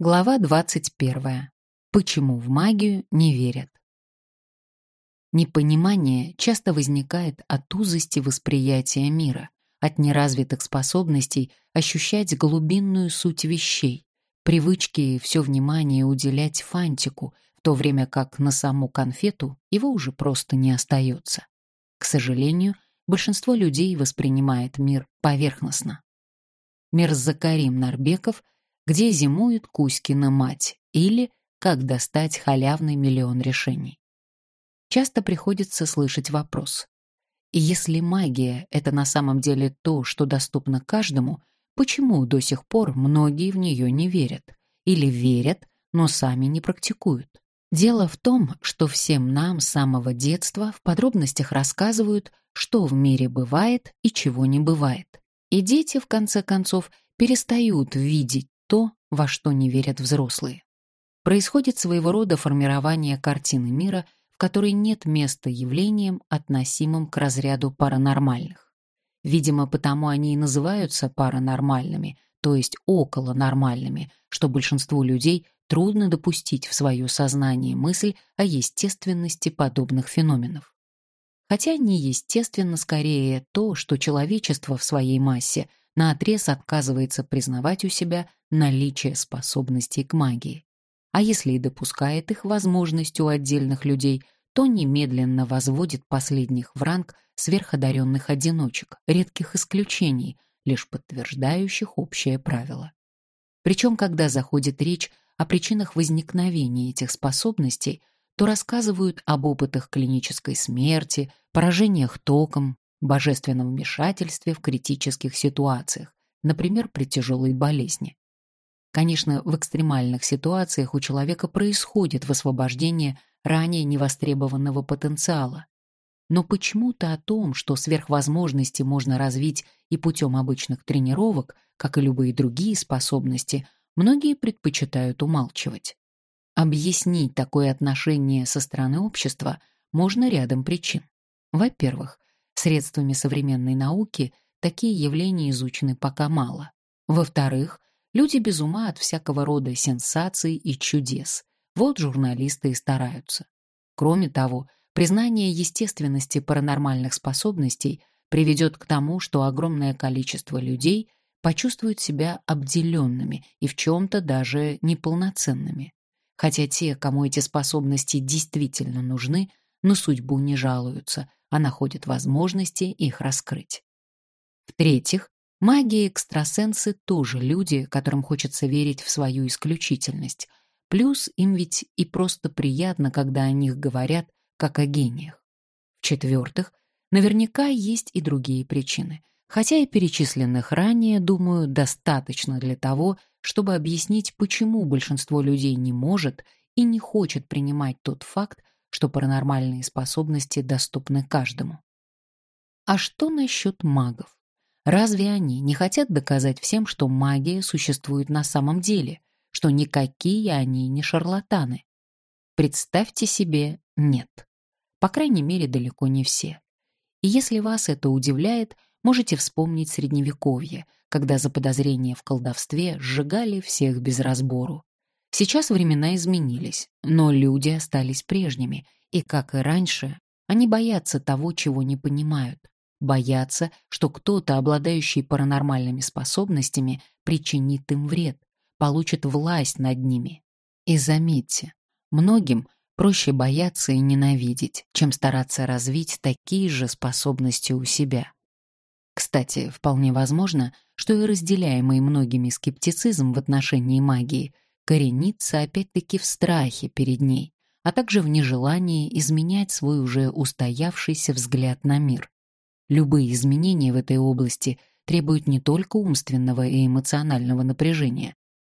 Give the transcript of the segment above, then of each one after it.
Глава 21. Почему в магию не верят? Непонимание часто возникает от узости восприятия мира, от неразвитых способностей ощущать глубинную суть вещей, привычки все внимание уделять фантику, в то время как на саму конфету его уже просто не остается. К сожалению, большинство людей воспринимает мир поверхностно. Мирзакарим Нарбеков — где зимует Кузькина мать, или как достать халявный миллион решений. Часто приходится слышать вопрос. Если магия — это на самом деле то, что доступно каждому, почему до сих пор многие в нее не верят? Или верят, но сами не практикуют? Дело в том, что всем нам с самого детства в подробностях рассказывают, что в мире бывает и чего не бывает. И дети, в конце концов, перестают видеть то, во что не верят взрослые. Происходит своего рода формирование картины мира, в которой нет места явлениям, относимым к разряду паранормальных. Видимо, потому они и называются паранормальными, то есть околонормальными, что большинству людей трудно допустить в свое сознание мысль о естественности подобных феноменов. Хотя неестественно скорее то, что человечество в своей массе наотрез отказывается признавать у себя наличие способностей к магии. А если и допускает их возможность у отдельных людей, то немедленно возводит последних в ранг сверходаренных одиночек, редких исключений, лишь подтверждающих общее правило. Причем, когда заходит речь о причинах возникновения этих способностей, то рассказывают об опытах клинической смерти, поражениях током, божественном вмешательстве в критических ситуациях, например, при тяжелой болезни. Конечно, в экстремальных ситуациях у человека происходит высвобождение ранее невостребованного потенциала. Но почему-то о том, что сверхвозможности можно развить и путем обычных тренировок, как и любые другие способности, многие предпочитают умалчивать. Объяснить такое отношение со стороны общества можно рядом причин. Во-первых, Средствами современной науки такие явления изучены пока мало. Во-вторых, люди без ума от всякого рода сенсаций и чудес. Вот журналисты и стараются. Кроме того, признание естественности паранормальных способностей приведет к тому, что огромное количество людей почувствуют себя обделенными и в чем-то даже неполноценными. Хотя те, кому эти способности действительно нужны, на судьбу не жалуются, а находят возможности их раскрыть. В-третьих, маги и экстрасенсы тоже люди, которым хочется верить в свою исключительность. Плюс им ведь и просто приятно, когда о них говорят, как о гениях. В-четвертых, наверняка есть и другие причины. Хотя и перечисленных ранее, думаю, достаточно для того, чтобы объяснить, почему большинство людей не может и не хочет принимать тот факт, что паранормальные способности доступны каждому. А что насчет магов? Разве они не хотят доказать всем, что магия существует на самом деле, что никакие они не шарлатаны? Представьте себе, нет. По крайней мере, далеко не все. И если вас это удивляет, можете вспомнить Средневековье, когда за подозрение в колдовстве сжигали всех без разбору. Сейчас времена изменились, но люди остались прежними, и, как и раньше, они боятся того, чего не понимают. Боятся, что кто-то, обладающий паранормальными способностями, причинит им вред, получит власть над ними. И заметьте, многим проще бояться и ненавидеть, чем стараться развить такие же способности у себя. Кстати, вполне возможно, что и разделяемый многими скептицизм в отношении магии – коренится опять-таки в страхе перед ней, а также в нежелании изменять свой уже устоявшийся взгляд на мир. Любые изменения в этой области требуют не только умственного и эмоционального напряжения,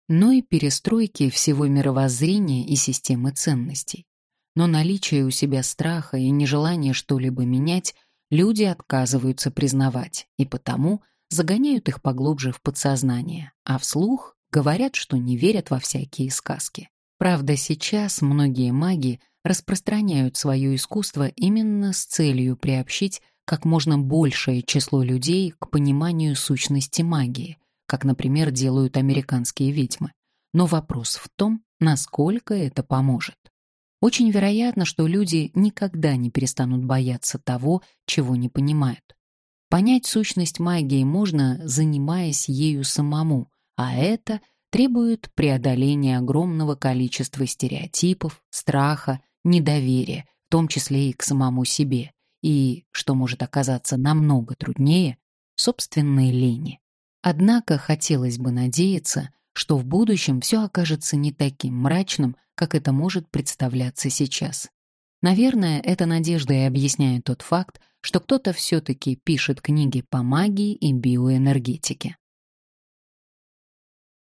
но и перестройки всего мировоззрения и системы ценностей. Но наличие у себя страха и нежелание что-либо менять люди отказываются признавать, и потому загоняют их поглубже в подсознание, а вслух Говорят, что не верят во всякие сказки. Правда, сейчас многие маги распространяют свое искусство именно с целью приобщить как можно большее число людей к пониманию сущности магии, как, например, делают американские ведьмы. но вопрос в том, насколько это поможет. Очень вероятно, что люди никогда не перестанут бояться того, чего не понимают. Понять сущность магии можно, занимаясь ею самому, а это требует преодоления огромного количества стереотипов, страха, недоверия, в том числе и к самому себе, и, что может оказаться намного труднее, собственной лени. Однако хотелось бы надеяться, что в будущем все окажется не таким мрачным, как это может представляться сейчас. Наверное, эта надежда и объясняет тот факт, что кто-то все-таки пишет книги по магии и биоэнергетике.